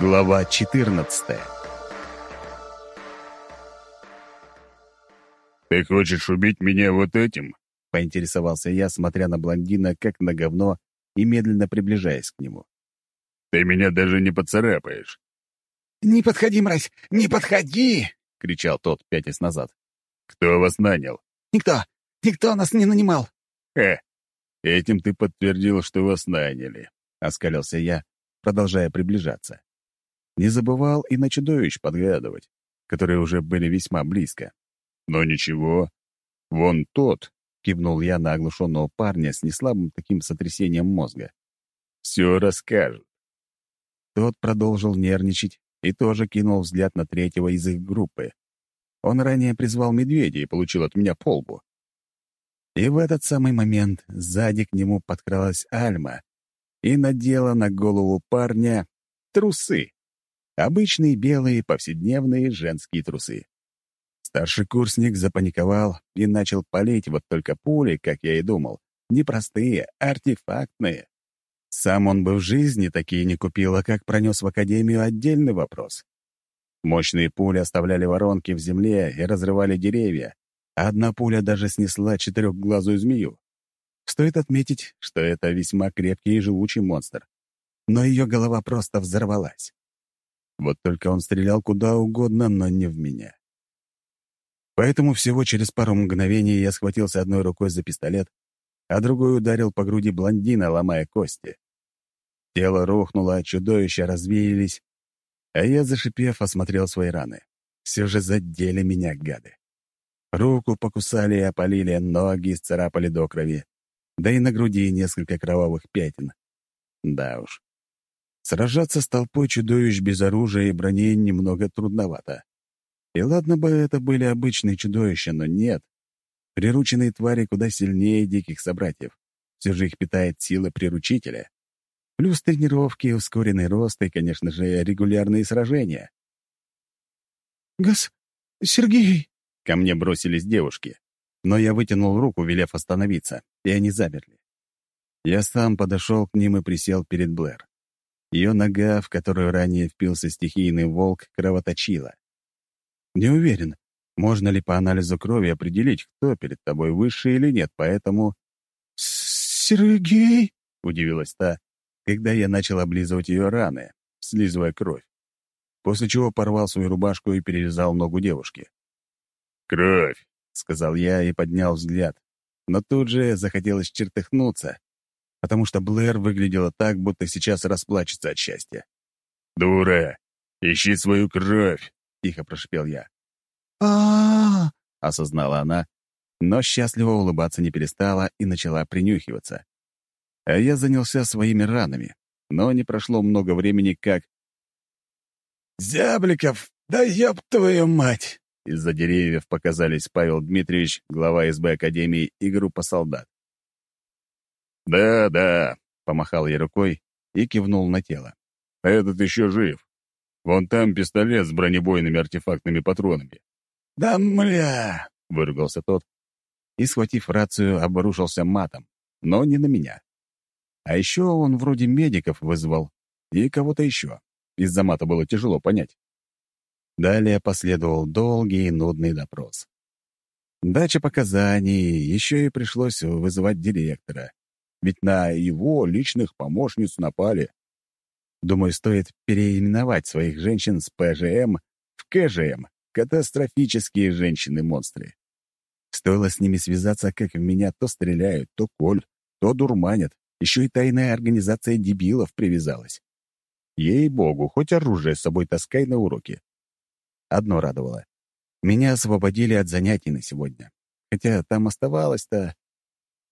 Глава 14 «Ты хочешь убить меня вот этим?» — поинтересовался я, смотря на блондина как на говно и медленно приближаясь к нему. «Ты меня даже не поцарапаешь». «Не подходи, мразь! Не подходи!» — кричал тот, пятясь назад. «Кто вас нанял?» «Никто! Никто нас не нанимал!» «Хе! Этим ты подтвердил, что вас наняли», — оскалился я, продолжая приближаться. Не забывал и на чудовищ подглядывать, которые уже были весьма близко. «Но ничего. Вон тот», — кивнул я на оглушенного парня с неслабым таким сотрясением мозга. «Все расскажет». Тот продолжил нервничать и тоже кинул взгляд на третьего из их группы. Он ранее призвал медведя и получил от меня полбу. И в этот самый момент сзади к нему подкралась Альма и надела на голову парня трусы. Обычные белые повседневные женские трусы. Старший курсник запаниковал и начал палить, вот только пули, как я и думал, не простые, а артефактные. Сам он бы в жизни такие не купил, а как пронес в академию отдельный вопрос. Мощные пули оставляли воронки в земле и разрывали деревья, а одна пуля даже снесла четырехглазую змею. Стоит отметить, что это весьма крепкий и живучий монстр. Но ее голова просто взорвалась. Вот только он стрелял куда угодно, но не в меня. Поэтому всего через пару мгновений я схватился одной рукой за пистолет, а другой ударил по груди блондина, ломая кости. Тело рухнуло, чудовища развеялись, а я, зашипев, осмотрел свои раны. Все же задели меня гады. Руку покусали и опалили, ноги исцарапали до крови, да и на груди несколько кровавых пятен. Да уж, Сражаться с толпой чудовищ без оружия и брони немного трудновато. И ладно бы это были обычные чудовища, но нет. Прирученные твари куда сильнее диких собратьев. Все же их питает сила приручителя. Плюс тренировки, ускоренный рост и, конечно же, регулярные сражения. «Газ... Сергей!» Ко мне бросились девушки. Но я вытянул руку, велев остановиться, и они замерли. Я сам подошел к ним и присел перед Блэр. Ее нога, в которую ранее впился стихийный волк, кровоточила. Не уверен, можно ли по анализу крови определить, кто перед тобой выше или нет, поэтому... «Сергей?» — удивилась та, когда я начал облизывать ее раны, слизывая кровь, после чего порвал свою рубашку и перерезал ногу девушки. «Кровь!» — сказал я и поднял взгляд, но тут же захотелось чертыхнуться, потому что Блэр выглядела так, будто сейчас расплачется от счастья. «Дура! Ищи свою кровь!» — тихо прошипел я. а осознала она, но счастливо улыбаться не перестала и начала принюхиваться. А я занялся своими ранами, но не прошло много времени, как... «Зябликов, да ёб твою мать!» Из-за деревьев показались Павел Дмитриевич, глава СБ Академии и группа солдат. «Да, да», — помахал я рукой и кивнул на тело. «Этот еще жив. Вон там пистолет с бронебойными артефактными патронами». «Да мля!» — выругался тот и, схватив рацию, обрушился матом, но не на меня. А еще он вроде медиков вызвал и кого-то еще. Из-за мата было тяжело понять. Далее последовал долгий и нудный допрос. Дача показаний, еще и пришлось вызывать директора ведь на его личных помощниц напали. Думаю, стоит переименовать своих женщин с ПЖМ в КЖМ — катастрофические женщины-монстры. Стоило с ними связаться, как в меня то стреляют, то коль, то дурманят. Еще и тайная организация дебилов привязалась. Ей-богу, хоть оружие с собой таскай на уроки. Одно радовало. Меня освободили от занятий на сегодня. Хотя там оставалось-то...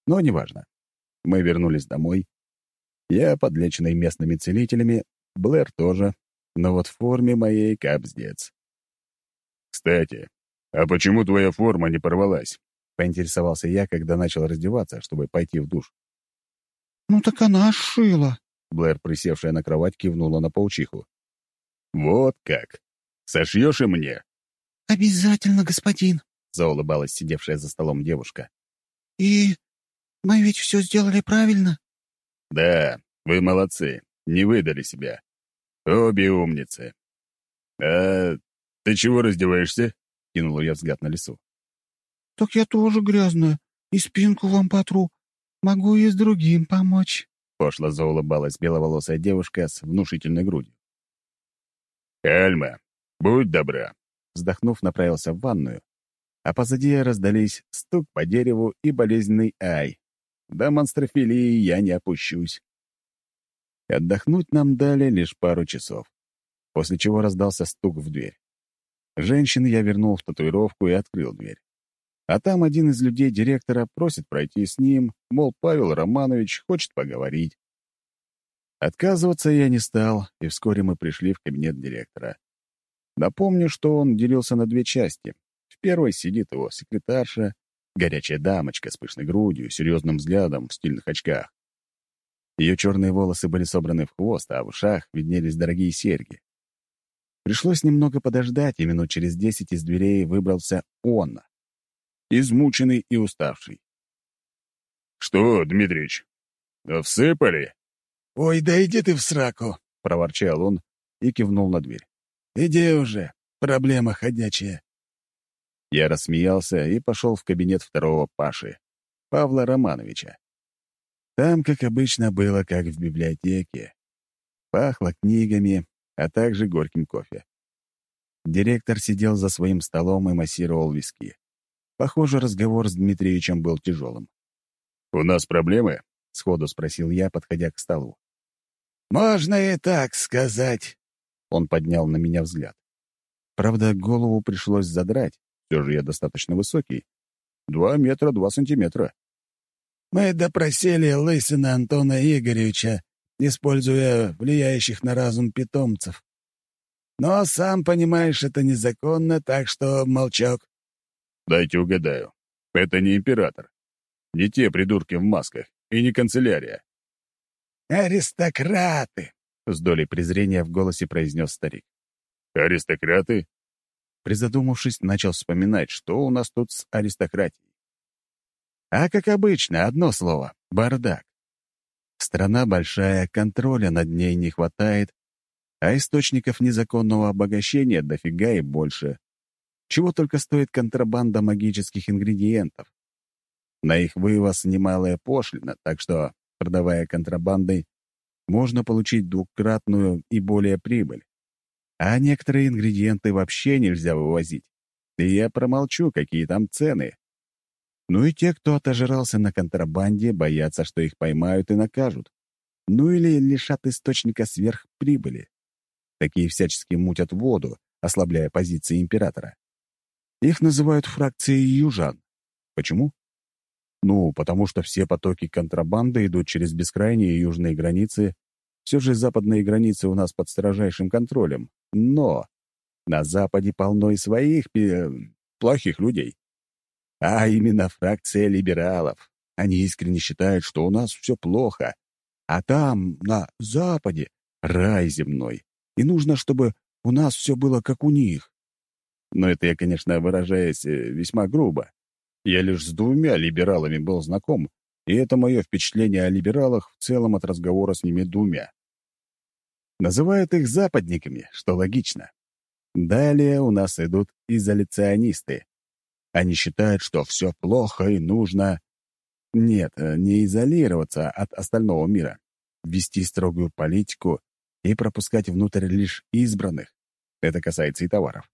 Но неважно. Мы вернулись домой. Я, подлеченный местными целителями, Блэр тоже, но вот в форме моей капздец. «Кстати, а почему твоя форма не порвалась?» — поинтересовался я, когда начал раздеваться, чтобы пойти в душ. «Ну так она шила». Блэр, присевшая на кровать, кивнула на паучиху. «Вот как! Сошьешь и мне?» «Обязательно, господин», — заулыбалась сидевшая за столом девушка. «И мы ведь все сделали правильно?» «Да, вы молодцы, не выдали себя. Обе умницы. «А ты чего раздеваешься?» — кинул я взгляд на лесу. «Так я тоже грязная, и спинку вам потру. Могу и с другим помочь», — пошло заулыбалась беловолосая девушка с внушительной грудью. «Кальма, будь добра», — вздохнув, направился в ванную, а позади раздались стук по дереву и болезненный ай. До монстрофилии я не опущусь. Отдохнуть нам дали лишь пару часов, после чего раздался стук в дверь. Женщин я вернул в татуировку и открыл дверь. А там один из людей директора просит пройти с ним, мол, Павел Романович хочет поговорить. Отказываться я не стал, и вскоре мы пришли в кабинет директора. Напомню, что он делился на две части. В первой сидит его секретарша, горячая дамочка с пышной грудью, серьезным взглядом, в стильных очках. Ее черные волосы были собраны в хвост, а в ушах виднелись дорогие серьги. Пришлось немного подождать, и минут через десять из дверей выбрался он, измученный и уставший. «Что, Дмитрич, всыпали?» «Ой, да иди ты в сраку!» — проворчал он и кивнул на дверь. «Иди уже, проблема ходячая». Я рассмеялся и пошел в кабинет второго Паши, Павла Романовича. Там, как обычно, было как в библиотеке. Пахло книгами, а также горьким кофе. Директор сидел за своим столом и массировал виски. Похоже, разговор с Дмитриевичем был тяжелым. «У нас проблемы?» — сходу спросил я, подходя к столу. «Можно и так сказать», — он поднял на меня взгляд. Правда, голову пришлось задрать, все же я достаточно высокий. Два метра два сантиметра. «Мы допросили Лысина Антона Игоревича, используя влияющих на разум питомцев. Но, сам понимаешь, это незаконно, так что молчок». «Дайте угадаю. Это не император. Не те придурки в масках и не канцелярия». «Аристократы!» — с долей презрения в голосе произнес старик. «Аристократы?» Призадумавшись, начал вспоминать, что у нас тут с аристократией. А как обычно, одно слово — бардак. Страна большая, контроля над ней не хватает, а источников незаконного обогащения дофига и больше. Чего только стоит контрабанда магических ингредиентов. На их вывоз немалая пошлина, так что, продавая контрабандой, можно получить двукратную и более прибыль. А некоторые ингредиенты вообще нельзя вывозить. И я промолчу, какие там цены. Ну и те, кто отожрался на контрабанде, боятся, что их поймают и накажут. Ну или лишат источника сверхприбыли. Такие всячески мутят воду, ослабляя позиции императора. Их называют фракцией южан. Почему? Ну, потому что все потоки контрабанды идут через бескрайние южные границы. Все же западные границы у нас под строжайшим контролем. Но на Западе полно и своих э, плохих людей а именно фракция либералов. Они искренне считают, что у нас все плохо, а там, на Западе, рай земной, и нужно, чтобы у нас все было как у них. Но это я, конечно, выражаясь э, весьма грубо. Я лишь с двумя либералами был знаком, и это мое впечатление о либералах в целом от разговора с ними двумя. Называют их западниками, что логично. Далее у нас идут изоляционисты, они считают, что все плохо и нужно... Нет, э, не изолироваться от остального мира, вести строгую политику и пропускать внутрь лишь избранных. Это касается и товаров.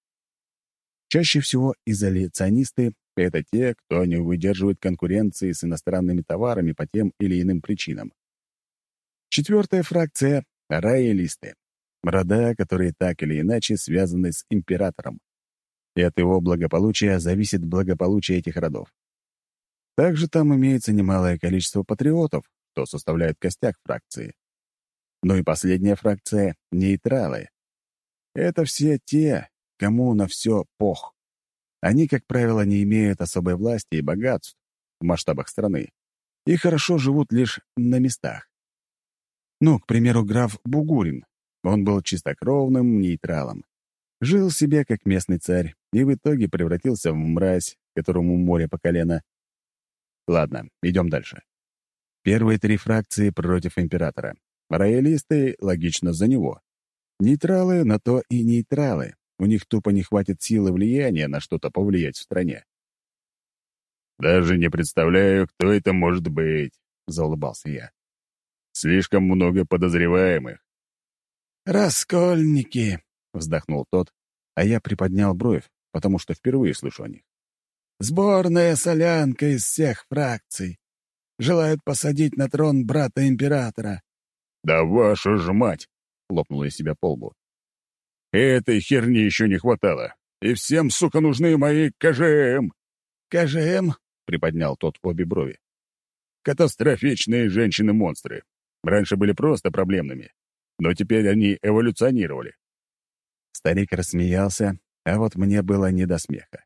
Чаще всего изоляционисты — это те, кто не выдерживает конкуренции с иностранными товарами по тем или иным причинам. Четвертая фракция — роялисты. Рода, которые так или иначе связаны с императором и от его благополучия зависит благополучие этих родов. Также там имеется немалое количество патриотов, что составляет костяк фракции. Ну и последняя фракция — нейтралы. Это все те, кому на все пох. Они, как правило, не имеют особой власти и богатств в масштабах страны и хорошо живут лишь на местах. Ну, к примеру, граф Бугурин. Он был чистокровным нейтралом. Жил себе как местный царь и в итоге превратился в мразь, которому море по колено. Ладно, идем дальше. Первые три фракции против императора. Роялисты, логично, за него. Нейтралы на то и нейтралы. У них тупо не хватит силы влияния на что-то повлиять в стране. «Даже не представляю, кто это может быть», — заулыбался я. «Слишком много подозреваемых». «Раскольники», — вздохнул тот, а я приподнял бровь, потому что впервые слышу о них. «Сборная солянка из всех фракций. Желают посадить на трон брата императора». «Да вашу ж мать!» — хлопнула из себя полбу. «Этой херни еще не хватало. И всем, сука, нужны мои КЖМ!» «КЖМ?» — приподнял тот обе брови. «Катастрофичные женщины-монстры. Раньше были просто проблемными, но теперь они эволюционировали». Старик рассмеялся, а вот мне было не до смеха.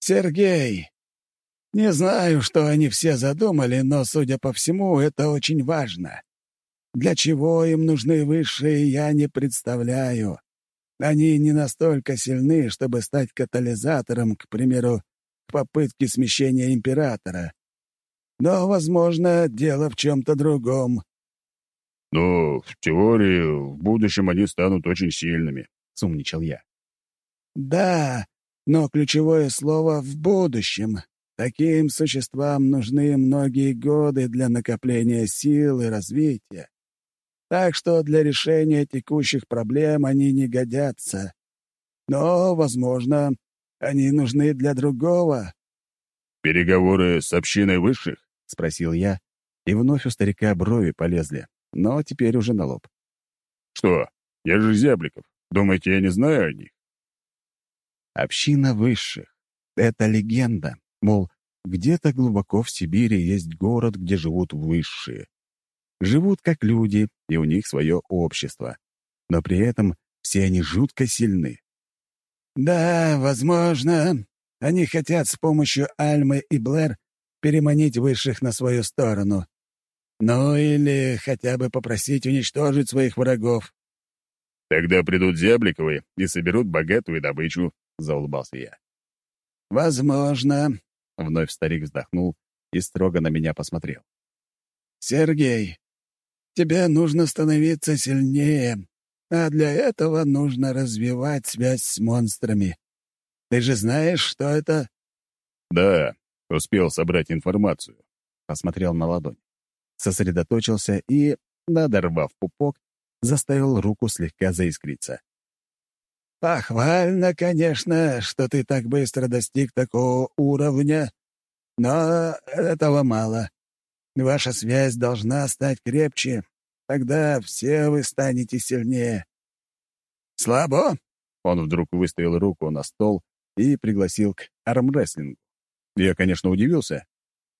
«Сергей, не знаю, что они все задумали, но, судя по всему, это очень важно. Для чего им нужны высшие, я не представляю. Они не настолько сильны, чтобы стать катализатором, к примеру, попытки смещения императора. Но, возможно, дело в чем-то другом. «Ну, в теории, в будущем они станут очень сильными», — сумничал я. «Да, но ключевое слово «в будущем». Таким существам нужны многие годы для накопления сил и развития. Так что для решения текущих проблем они не годятся. Но, возможно, они нужны для другого». «Переговоры с общиной высших?» — спросил я, и вновь у старика брови полезли, но теперь уже на лоб. «Что? Я же Зябликов. Думаете, я не знаю о них?» Община высших — это легенда, мол, где-то глубоко в Сибири есть город, где живут высшие. Живут как люди, и у них свое общество. Но при этом все они жутко сильны. «Да, возможно. Они хотят с помощью Альмы и Блэр переманить высших на свою сторону. Ну или хотя бы попросить уничтожить своих врагов». «Тогда придут Зябликовы и соберут богатую добычу», — заулыбался я. «Возможно», — вновь старик вздохнул и строго на меня посмотрел. «Сергей, тебе нужно становиться сильнее, а для этого нужно развивать связь с монстрами. Ты же знаешь, что это?» «Да, успел собрать информацию», — посмотрел на ладонь. Сосредоточился и, надорвав пупок, заставил руку слегка заискриться. «Похвально, конечно, что ты так быстро достиг такого уровня, но этого мало. Ваша связь должна стать крепче, Тогда все вы станете сильнее. Слабо? Он вдруг выставил руку на стол и пригласил к армрестлингу. Я, конечно, удивился,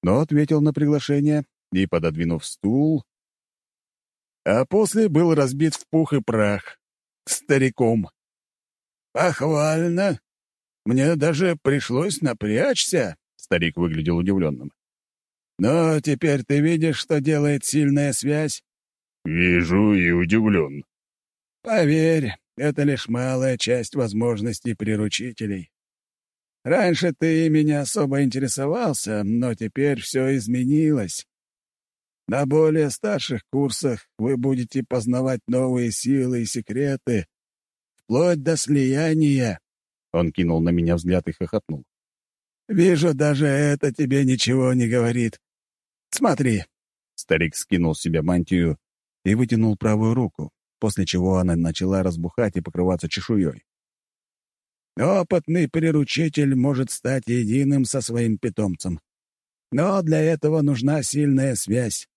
но ответил на приглашение и, пододвинув стул, а после был разбит в пух и прах стариком. «Похвально. Мне даже пришлось напрячься», — старик выглядел удивленным. «Но теперь ты видишь, что делает сильная связь?» «Вижу и удивлен». «Поверь, это лишь малая часть возможностей приручителей. Раньше ты ими не особо интересовался, но теперь все изменилось. На более старших курсах вы будете познавать новые силы и секреты, вплоть до слияния». Он кинул на меня взгляд и хохотнул. «Вижу, даже это тебе ничего не говорит. Смотри». Старик скинул с себя мантию и вытянул правую руку, после чего она начала разбухать и покрываться чешуей. «Опытный приручитель может стать единым со своим питомцем. Но для этого нужна сильная связь».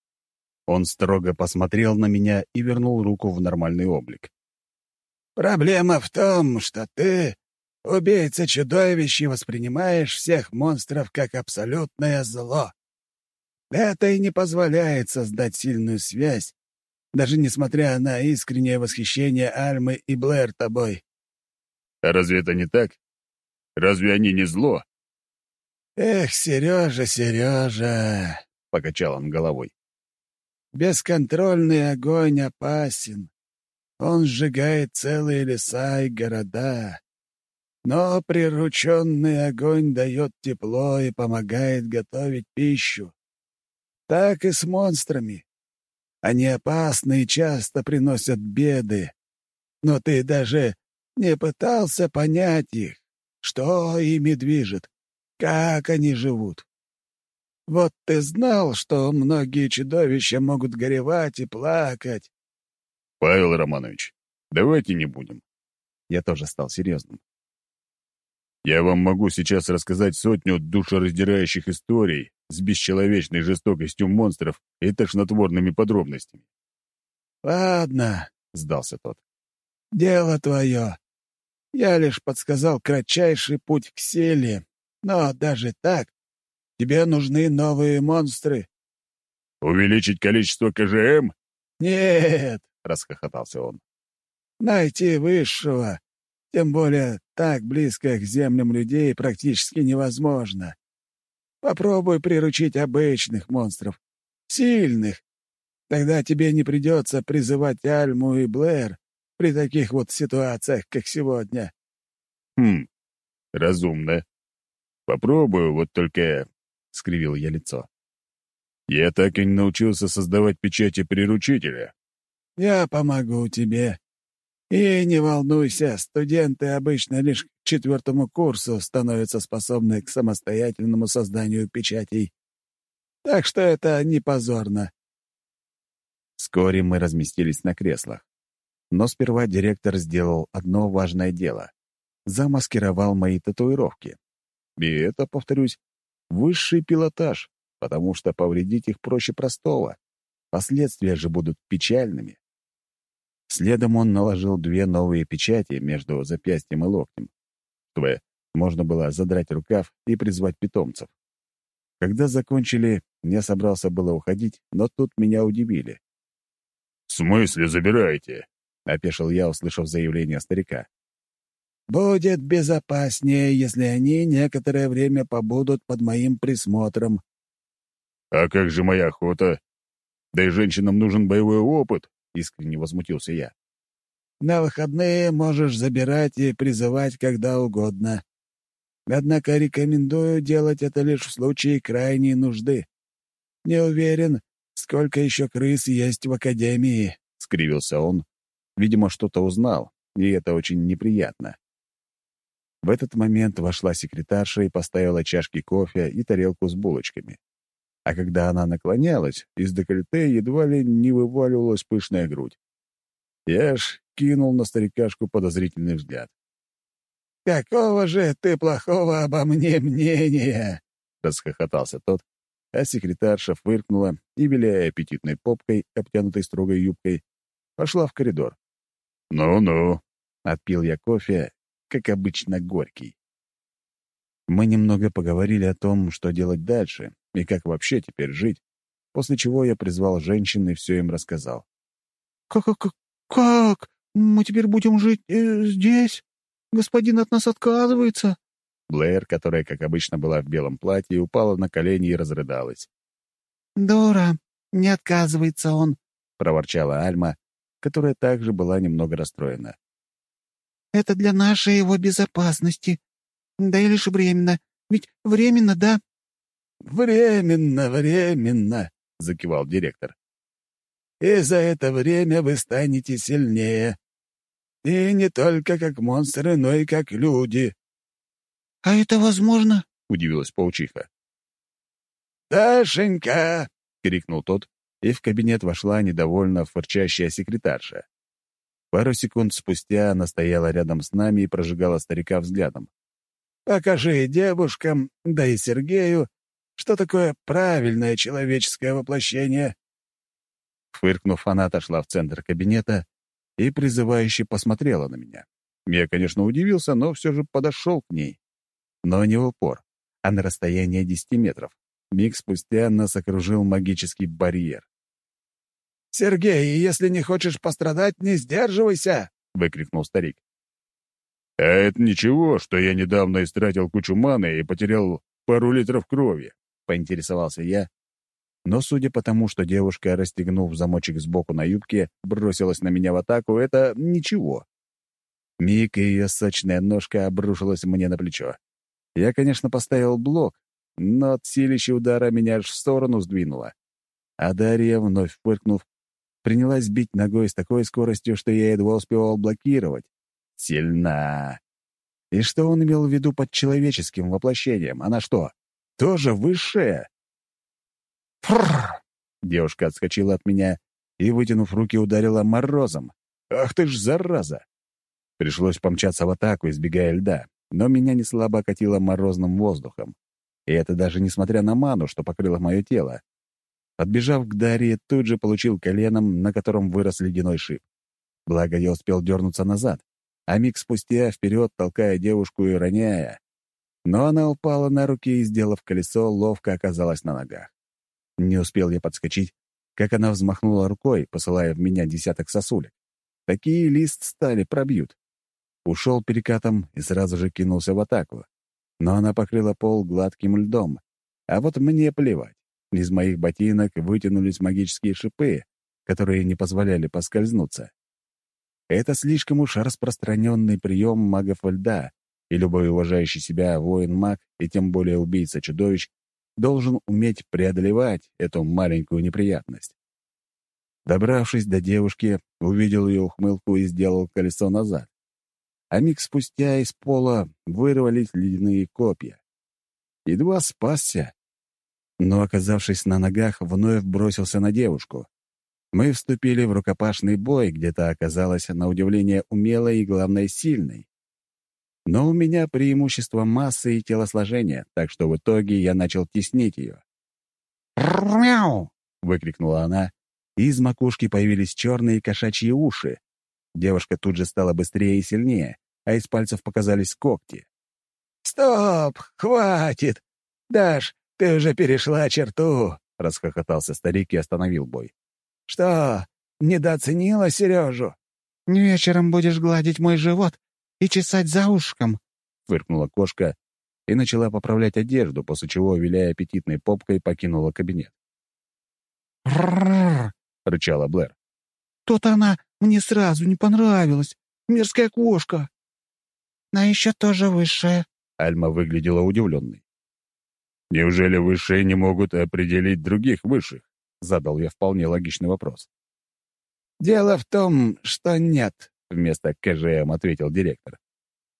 Он строго посмотрел на меня и вернул руку в нормальный облик. «Проблема в том, что ты, убийца-чудовище, воспринимаешь всех монстров как абсолютное зло. Это и не позволяет создать сильную связь даже несмотря на искреннее восхищение Альмы и Блэр тобой. А разве это не так? Разве они не зло? Эх, Сережа, Сережа, покачал он головой. Бесконтрольный огонь опасен. Он сжигает целые леса и города. Но прирученный огонь дает тепло и помогает готовить пищу. Так и с монстрами. Они опасны и часто приносят беды. но ты даже не пытался понять их, что ими движет, как они живут. Вот ты знал, что многие чудовища могут горевать и плакать. Павел Романович, давайте не будем. Я тоже стал серьезным. Я вам могу сейчас рассказать сотню душераздирающих историй с бесчеловечной жестокостью монстров и тошнотворными подробностями. «Ладно», — сдался тот. «Дело твое. Я лишь подсказал кратчайший путь к силе, но даже так тебе нужны новые монстры». «Увеличить количество КЖМ?» «Нет», — расхохотался он. «Найти высшего, тем более так близко к землям людей, практически невозможно. Попробуй приручить обычных монстров, сильных. Тогда тебе не придется призывать Альму и Блэр при таких вот ситуациях, как сегодня. Хм, разумно. Попробую, вот только... — скривил я лицо. Я так и не научился создавать печати приручителя. Я помогу тебе. И не волнуйся, студенты обычно лишь к четвертому курсу становятся способны к самостоятельному созданию печатей. Так что это не позорно. Вскоре мы разместились на креслах. Но сперва директор сделал одно важное дело. Замаскировал мои татуировки. И это, повторюсь, высший пилотаж, потому что повредить их проще простого. Последствия же будут печальными. Следом он наложил две новые печати между запястьем и локтем, чтобы можно было задрать рукав и призвать питомцев. Когда закончили, я собрался было уходить, но тут меня удивили. «В смысле забираете?» — опешил я, услышав заявление старика. «Будет безопаснее, если они некоторое время побудут под моим присмотром». «А как же моя охота? Да и женщинам нужен боевой опыт. — искренне возмутился я. «На выходные можешь забирать и призывать когда угодно. Однако рекомендую делать это лишь в случае крайней нужды. Не уверен, сколько еще крыс есть в Академии», — скривился он. Видимо, что-то узнал, и это очень неприятно. В этот момент вошла секретарша и поставила чашки кофе и тарелку с булочками а когда она наклонялась, из декольте едва ли не вываливалась пышная грудь. Я ж кинул на старикашку подозрительный взгляд. «Какого же ты плохого обо мне мнения?» — расхохотался тот, а секретарша фыркнула и, виляя аппетитной попкой, обтянутой строгой юбкой, пошла в коридор. «Ну-ну», — отпил я кофе, как обычно, горький. Мы немного поговорили о том, что делать дальше и как вообще теперь жить, после чего я призвал женщин и все им рассказал. «Как, как, как? Мы теперь будем жить э, здесь? Господин от нас отказывается?» Блэр, которая, как обычно, была в белом платье, упала на колени и разрыдалась. «Дора, не отказывается он», — проворчала Альма, которая также была немного расстроена. «Это для нашей его безопасности. Да и лишь временно. Ведь временно, да?» «Временно, временно», — закивал директор. «И за это время вы станете сильнее. И не только как монстры, но и как люди». «А это возможно?» — удивилась паучиха. «Дашенька!» — крикнул тот, и в кабинет вошла недовольно фырчащая секретарша. Пару секунд спустя она стояла рядом с нами и прожигала старика взглядом. Покажи девушкам, да и Сергею, что такое правильное человеческое воплощение. Фыркнув, она отошла в центр кабинета и призывающе посмотрела на меня. Я, конечно, удивился, но все же подошел к ней. Но не в упор, а на расстояние десяти метров. Миг спустя нас окружил магический барьер. «Сергей, если не хочешь пострадать, не сдерживайся!» — выкрикнул старик. «А это ничего, что я недавно истратил кучу маны и потерял пару литров крови», — поинтересовался я. Но судя по тому, что девушка, расстегнув замочек сбоку на юбке, бросилась на меня в атаку, это ничего. Миг и ее сочная ножка обрушилась мне на плечо. Я, конечно, поставил блок, но от силища удара меня аж в сторону сдвинуло. А Дарья, вновь фыркнув, принялась бить ногой с такой скоростью, что я едва успевал блокировать. Сильна. И что он имел в виду под человеческим воплощением? Она что, тоже высшая? Фрррр! Девушка отскочила от меня и, вытянув руки, ударила морозом. Ах ты ж, зараза! Пришлось помчаться в атаку, избегая льда, но меня не слабо окатило морозным воздухом. И это даже несмотря на ману, что покрыло мое тело. Подбежав к Дарье, тут же получил коленом, на котором вырос ледяной шип. Благо, я успел дернуться назад, а миг спустя вперед толкая девушку и роняя. Но она упала на руки и, сделав колесо, ловко оказалась на ногах. Не успел я подскочить, как она взмахнула рукой, посылая в меня десяток сосулек. Такие лист стали пробьют. Ушел перекатом и сразу же кинулся в атаку. Но она покрыла пол гладким льдом. А вот мне плевать. Из моих ботинок вытянулись магические шипы, которые не позволяли поскользнуться. Это слишком уж распространенный прием магов льда, и любой уважающий себя воин-маг, и тем более убийца-чудовищ, должен уметь преодолевать эту маленькую неприятность. Добравшись до девушки, увидел ее ухмылку и сделал колесо назад. А миг спустя из пола вырвались ледяные копья. Едва спасся, но, оказавшись на ногах, вновь бросился на девушку. Мы вступили в рукопашный бой, где то оказалась, на удивление, умелой и, главное, сильной. Но у меня преимущество массы и телосложения, так что в итоге я начал теснить ее. «Мяу!» — выкрикнула она, из макушки появились черные кошачьи уши. Девушка тут же стала быстрее и сильнее, а из пальцев показались когти. «Стоп! Хватит! Даш, ты уже перешла черту!» — расхохотался старик и остановил бой. «Что, недооценила Сережу?» «Вечером будешь гладить мой живот и чесать за ушком», — фыркнула кошка и начала поправлять одежду, после чего, виляя аппетитной попкой, покинула кабинет. «Рррр!» — рычала Блэр. «То-то она мне сразу не понравилась. Мерзкая кошка». «А еще тоже высшая». Альма выглядела удивленной. «Неужели высшие не могут определить других высших?» — задал я вполне логичный вопрос. «Дело в том, что нет», — вместо КЖМ ответил директор.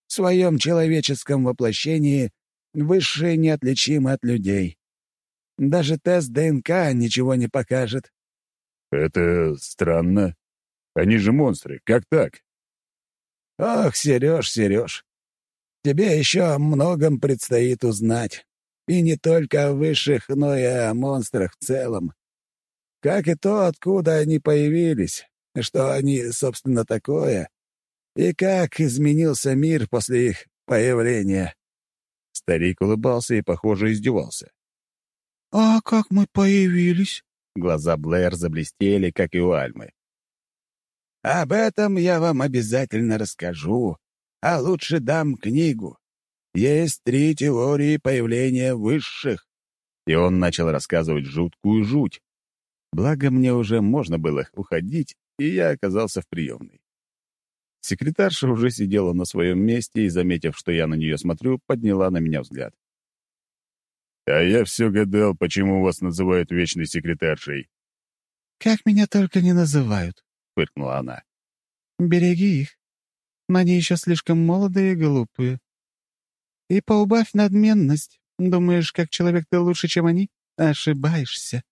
«В своем человеческом воплощении высшие неотличимы от людей. Даже тест ДНК ничего не покажет». «Это странно. Они же монстры. Как так?» «Ох, Сереж, Сереж, тебе еще о многом предстоит узнать. И не только о высших, но и о монстрах в целом как и то, откуда они появились, что они, собственно, такое, и как изменился мир после их появления. Старик улыбался и, похоже, издевался. «А как мы появились?» Глаза Блэр заблестели, как и у Альмы. «Об этом я вам обязательно расскажу, а лучше дам книгу. Есть три теории появления высших». И он начал рассказывать жуткую жуть. Благо, мне уже можно было уходить, и я оказался в приемной. Секретарша уже сидела на своем месте и, заметив, что я на нее смотрю, подняла на меня взгляд. «А я все гадал, почему вас называют вечной секретаршей». «Как меня только не называют», — фыркнула она. «Береги их. Они еще слишком молодые и глупые. И поубавь надменность. Думаешь, как человек ты лучше, чем они? Ошибаешься».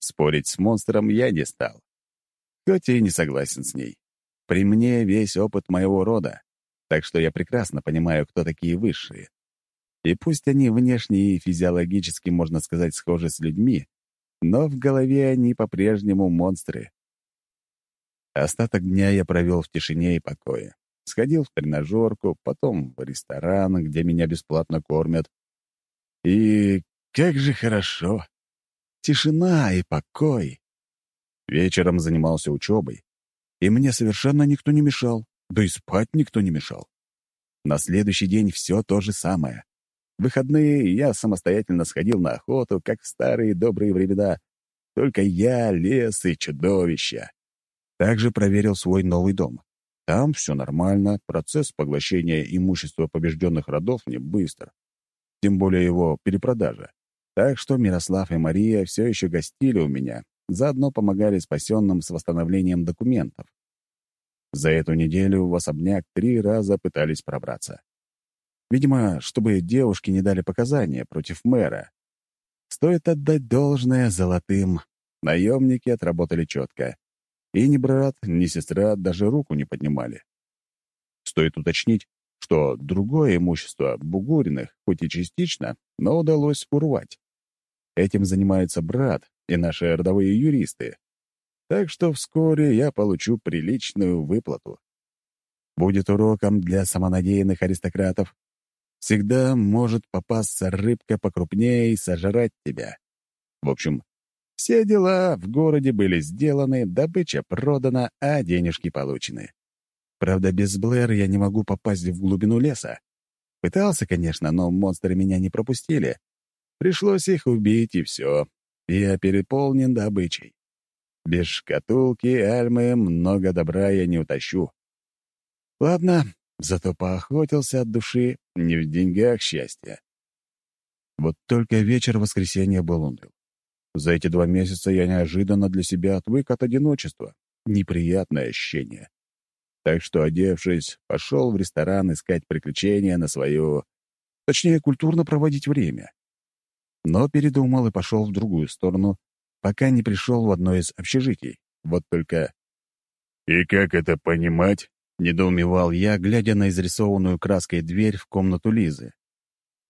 Спорить с монстром я не стал. Хоть и не согласен с ней. При мне весь опыт моего рода, так что я прекрасно понимаю, кто такие высшие. И пусть они внешне и физиологически, можно сказать, схожи с людьми, но в голове они по-прежнему монстры. Остаток дня я провел в тишине и покое. Сходил в тренажерку, потом в ресторан, где меня бесплатно кормят. И как же хорошо! Тишина и покой. Вечером занимался учебой, и мне совершенно никто не мешал, да и спать никто не мешал. На следующий день все то же самое. В выходные я самостоятельно сходил на охоту, как в старые добрые времена. Только я, лес и чудовища. Также проверил свой новый дом. Там все нормально, процесс поглощения имущества побежденных родов не быстр. Тем более его перепродажа. Так что Мирослав и Мария все еще гостили у меня, заодно помогали спасенным с восстановлением документов. За эту неделю в особняк три раза пытались пробраться. Видимо, чтобы девушки не дали показания против мэра. Стоит отдать должное золотым. Наемники отработали четко. И ни брат, ни сестра даже руку не поднимали. Стоит уточнить, что другое имущество Бугуриных, хоть и частично, но удалось урвать. Этим занимается брат и наши родовые юристы. Так что вскоре я получу приличную выплату. Будет уроком для самонадеянных аристократов. Всегда может попасться рыбка покрупнее и сожрать тебя. В общем, все дела в городе были сделаны, добыча продана, а денежки получены. Правда, без Блэр я не могу попасть в глубину леса. Пытался, конечно, но монстры меня не пропустили. Пришлось их убить, и все. Я переполнен добычей. Без шкатулки Альмы много добра я не утащу. Ладно, зато поохотился от души, не в деньгах счастья. Вот только вечер воскресенья был уныл. За эти два месяца я неожиданно для себя отвык от одиночества. Неприятное ощущение. Так что, одевшись, пошел в ресторан искать приключения на свою... Точнее, культурно проводить время. Но передумал и пошел в другую сторону, пока не пришел в одно из общежитий. Вот только... «И как это понимать?» — недоумевал я, глядя на изрисованную краской дверь в комнату Лизы.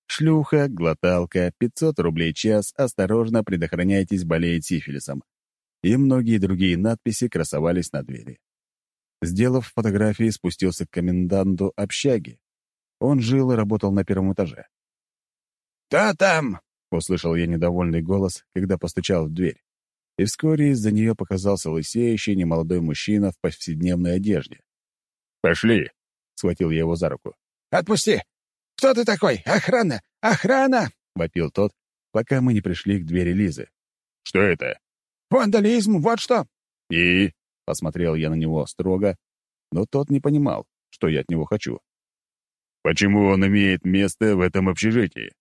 «Шлюха, глоталка, 500 рублей час, осторожно, предохраняйтесь, болеет сифилисом». И многие другие надписи красовались на двери. Сделав фотографии, спустился к коменданту общаги. Он жил и работал на первом этаже. «Кто там?» — услышал я недовольный голос, когда постучал в дверь. И вскоре из-за нее показался лысеющий немолодой мужчина в повседневной одежде. «Пошли!» — схватил я его за руку. «Отпусти! Кто ты такой? Охрана! Охрана!» — вопил тот, пока мы не пришли к двери Лизы. «Что это?» «Вандализм, вот что!» «И?» Посмотрел я на него строго, но тот не понимал, что я от него хочу. «Почему он имеет место в этом общежитии?»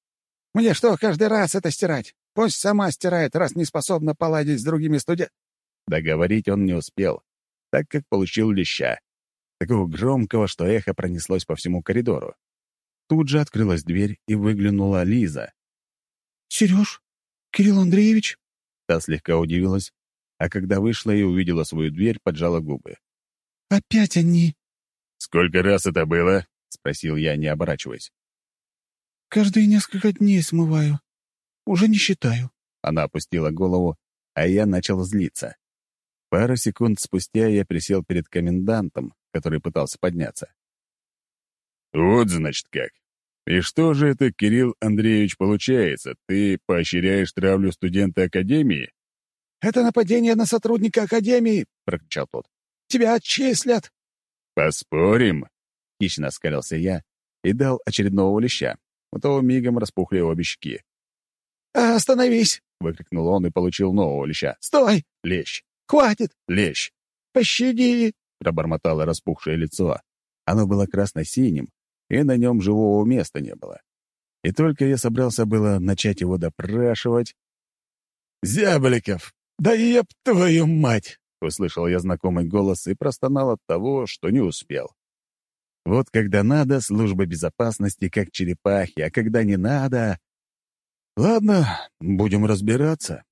«Мне что, каждый раз это стирать? Пусть сама стирает, раз не способна поладить с другими студентами». Договорить он не успел, так как получил леща. Такого громкого, что эхо пронеслось по всему коридору. Тут же открылась дверь, и выглянула Лиза. «Сереж? Кирилл Андреевич?» Та слегка удивилась, а когда вышла и увидела свою дверь, поджала губы. «Опять они...» «Сколько раз это было?» — спросил я, не оборачиваясь. «Каждые несколько дней смываю. Уже не считаю». Она опустила голову, а я начал злиться. Пару секунд спустя я присел перед комендантом, который пытался подняться. «Вот, значит, как. И что же это, Кирилл Андреевич, получается? Ты поощряешь травлю студента Академии?» «Это нападение на сотрудника Академии!» — прокричал тот. «Тебя отчислят!» «Поспорим?» — хищно оскалился я и дал очередного леща. У того мигом распухли обе щеки. «Остановись!» — выкрикнул он и получил нового леща. «Стой! Лещ! Хватит! Лещ!» Пощади!» — пробормотало распухшее лицо. Оно было красно-синим, и на нем живого места не было. И только я собрался было начать его допрашивать... «Зябликов, «Да еб твою мать!» — услышал я знакомый голос и простонал от того, что не успел. Вот когда надо, служба безопасности как черепахи, а когда не надо... Ладно, будем разбираться.